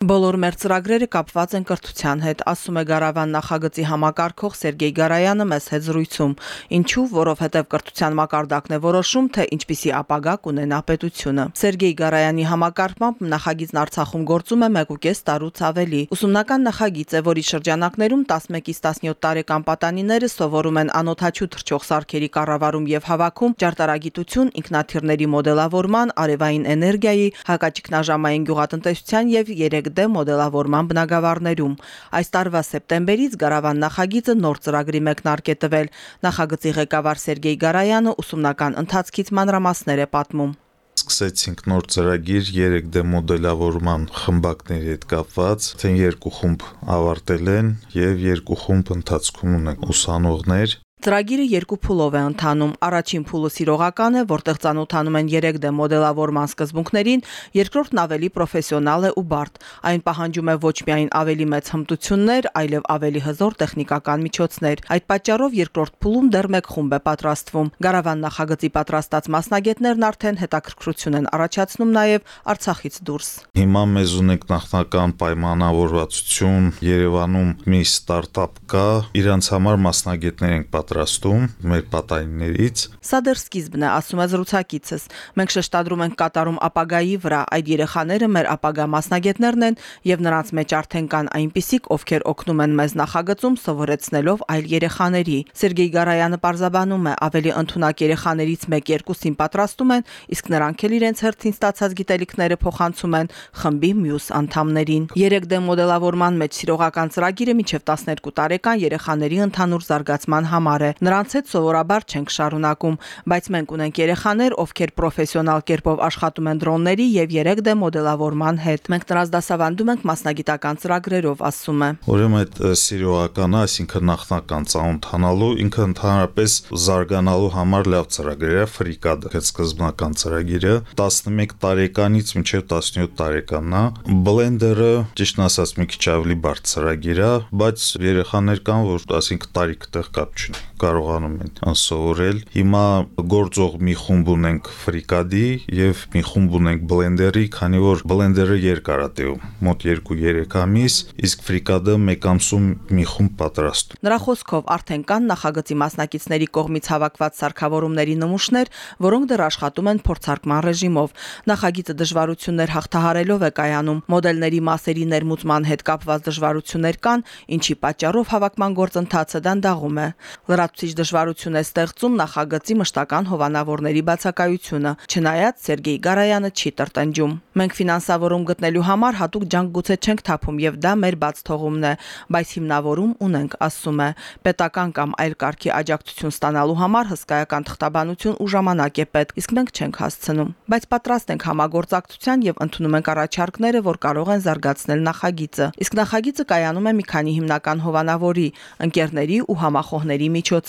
Բոլոր մեր ծրագրերը կապված են կրթության հետ, ասում է Գարավան նախագծի համակարգող Սերգեյ Գարայանը մեծ հետ զրույցում։ Ինչու, որովհետև կրթության մակարդակն է որոշում, թե ինչպիսի ապագա կունենա պետությունը։ Սերգեյ Գարայանի համակարգմամբ նախագիծն Արցախում գործում է 1.5 տարուց ավելի։ Ուսումնական նախագիծ է, որի շրջանակներում 11-ից 17 տարեկան պատանիները սովորում են անօթաչու թռչող սարքերի կառավարում եւ հավաքում, ճարտարագիտություն, ինքնաթիռների մոդելավորման, արևային էներգիայի, հակաճգնաժամային գյուղատնտեսության եւ 3 D մոդելավորման բնագավառներում։ Այս տարվա սեպտեմբերից Գարավան նախագիծը նոր ծրագրի մեկնարկ է տվել։ Նախագծի ղեկավար Սերգեյ Գարայանը ուսումնական ընթացքից մանրամասներ է պատմում սկսեցինք նոր ծրագիր 3D մոդելավորման խմբակների հետ կապված, թե երկու խումբ ավարտել են եւ երկու խումբ ընթացքում ունեն ուսանողներ, Ծրագիրը երկու փուլով է ընթանում։ Առաջին փուլը սիրողական է, որտեղ ցանոթանում են 3D մոդելավորման սկզբունքներին, երկրորդն ավելի պրոֆեսիոնալ է ու բարդ։ Այն պահանջում է ոչ միայն ավելի մեծ հմտություններ, այլև ավելի հզոր տեխնիկական միջոցներ։ Այդ պատճառով երկրորդ փուլում դեռ մեկ խումբ է պատրաստվում։ Գարավան նախագծի պատրաստած մասնագետներն արդեն հետաքրքրություն են առաջացնում նաև Արցախից դուրս։ Հիմա մեզ ունենք նախնական պայմանավորվածություն. Երևանում մի ստարտափ կա, իրանց համար մասնագետներ ենք պատրաստում պատրաստում մեր պատայիններից։ Սա դեռ սկիզբն է, ասում է զրուցակիցս։ Մենք շեշտադրում ենք կատարում ապագայի վրա, այդ երեխաները մեր ապագա մասնագետներն են եւ նրանց մեջ արդեն կան այնպիսիք, ովքեր օգնում են մեզ նախագծում սովորեցնելով այլ երեխաների։ Սերգեյ Գարայանը պարզաբանում է, ավելի ընդունակ երեխաներից 1-2-ին պատրաստում են, իսկ նրանք էլ իրենց հերթին ստացած գիտելիքները փոխանցում են խմբի մյուս անդամներին։ 3D մոդելավորման մեջ սիրողական ծրագիրը միջև 12 տարեկան երեխաների ընդհանուր զարգացման համար համար է։ Նրանց հետ սովորաբար չենք շարունակում, բայց մենք ունենք երեխաներ, ովքեր պրոֆեսիոնալ կերպով աշխատում են դրոնների եւ 3D մոդելավորման հետ։ Մենք նրանց դասավանդում ենք մասնագիտական ծրագրերով, ասում է։ Ուրեմն այդ սիրողականը, այսինքն նախնական ծանոթանալու, ինքը ընդհանրապես զարգանալու համար լավ ծրագիր է, ֆրիկադ այդ սկզբնական ծրագիրը 11 տարեկանից մինչև 17 տարեկանն է։ Blender-ը ճիշտ ասած մի քիչ ավելի բարդ ծրագիր է, բայց երեխաներ կան, որ ասինքն տարիք տեղ կապ չունի կարողանում են սովորել։ Հիմա գործող մի խումբ ունենք Fricad-ի եւ մի խումբ ունենք Blender-ի, քանի որ Blender-ը երկար է տևում, մոտ 2-3 ամիս, իսկ Fricad-ը մեկ ամսում մի խումբ պատրաստում։ Նրա խոսքով արդեն կան նախագծի մասնակիցների կողմից հավաքված սարքավորումների նմուշներ, որոնք դեռ աշխատում են փորձարկման ռեժիմով։ Նախագիծը դժվարություններ հաղթահարելով է կայանում։ Մոդելների մասերի ներմուծման հետ կապված դժվարություններ կան, ինչի պատճառով հավաքման գործընթացը դանդաղում է։ Լրացուցիչ դժվարություն է ստեղծում նախագծի մշտական հովանավորների բացակայությունը, չնայած Սերգեյ Գարայանը չի տրտնջում։ Մենք ֆինանսավորում գտնելու համար հատուկ ջանք գուցե չենք թափում եւ դա մեր բաց թողումն է, բայց հիմնավորում ունենք, ասում է։ Պետական կամ այլ կարգի աջակցություն ստանալու համար հսկայական թղթաբանություն ու ժամանակ է պետք, իսկ մենք չենք հասցնում։ Բայց պատրաստ ենք համագործակցության եւ ընդունում ենք առաջարկները, որ կարող են զարգացնել նախագիծը։ Իսկ նախագիծը կայանում է մի քանի հիմնական հովանավորի, ընկերների ու համախոհների միջոցով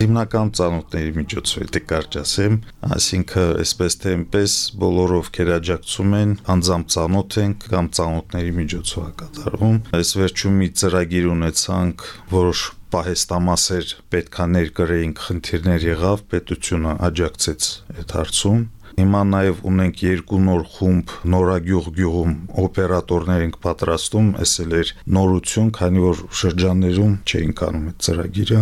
հիմնական ծանոթների միջոցով, եթե կարճ ասեմ, այսինքն այսպես թե այնպես բոլորով ովքեր աջակցում են, անձամբ ծանոթ են կամ ծանոթների միջոցով է կատարվում։ Այս վերջում մի ծրագիր ունեցանք, որոշ պահեստամասեր պետքա ներկրեինք, խնդիրներ եղավ, պետությունը աջակցեց այդ հարցում Հիմա նաև ունենք երկու նոր խումբ Նորագյուղ գյուղում օպերատորներ ենք պատրաստում, էս էլ էր նորություն, քանի որ շրջաններում չէին կանում այդ ծրագիրը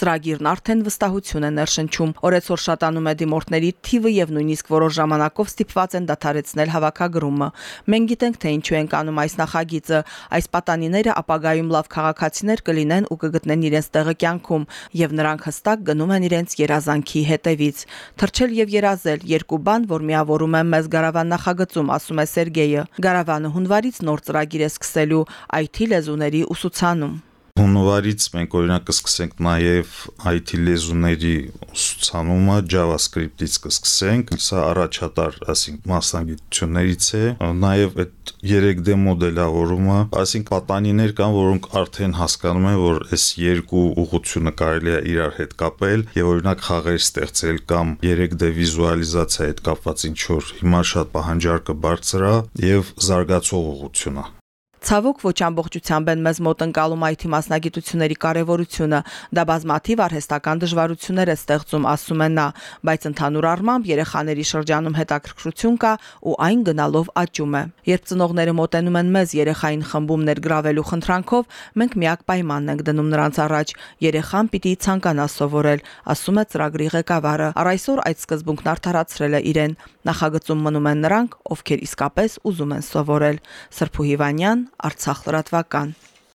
Ծրագիրն արդեն վստահություն է ներշնչում։ Օրեցօր շատանում է դիմորդների թիվը եւ նույնիսկ որոշ ժամանակով ստիպված են դադարեցնել հավաքագրումը։ Մենք գիտենք, թե ինչու են կանում այս նախագիծը։ Այս պատանիները ապագայում լավ քաղաքացիներ կլինեն ու կգտնեն իրենց տեղը կյանքում, եւ նրանք հստակ գնում են իրենց երազանքի հետևից։ Թրջել եւ երազել երկու բան, որ միավորում են մեզ Գարավան նախագծում, ասում է Սերգեյը։ Գարավանը հունվարից նոր ծրագիր է սկսելու IT լեզուների ուսուցանում։ Հունվարից մենք օրինակ կսկսենք նաև IT լեզուների ուսուցանումը JavaScript-ից կսկսենք։ Սա առաջատար, ասենք, մասնագիտություններից է։ Նաև այդ 3D մոդելավորումը, ասենք պատանիներ կան, որոնք արդեն հասկանում են, որ այս երկու ուղղությունը կարելի է իրար հետ կապել եւ օրինակ խաղեր ստեղծել կամ 3D վիզուալիզացիա հետ կապված ինչ որ հիմա շատ պահանջարկը բարձր է եւ զարգացող ուղղություն է։ Ցավոք ոչ ամբողջությամբ են մեզ մոտ ընկալում IT մասնագիտությունների կարևորությունը, դա բազմաթիվ արհեստական դժվարություններ է ստեղծում, ասում է նա, բայց ընդհանուր առմամբ երեխաների շրջանում հետաքրքրություն կա ու այն գնալով աճում է։ Երբ ծնողները մոտենում են մեզ երեխային խմբում ներգրավելու խնդրանքով, մենք միակ պայմանն ենք դնում նրանց առաջ՝ երեխան պիտի ցանկանա սովորել, ասում է ծրագրի ղեկավարը։ Առ այսօր այդ սկզբունքն արդարացրել է իրեն։ Նախագծում մնում են նրանք, ովքեր իսկապես ուզում են սովորել։ Սրփու Հիվանյան, Արցախ լրատվական։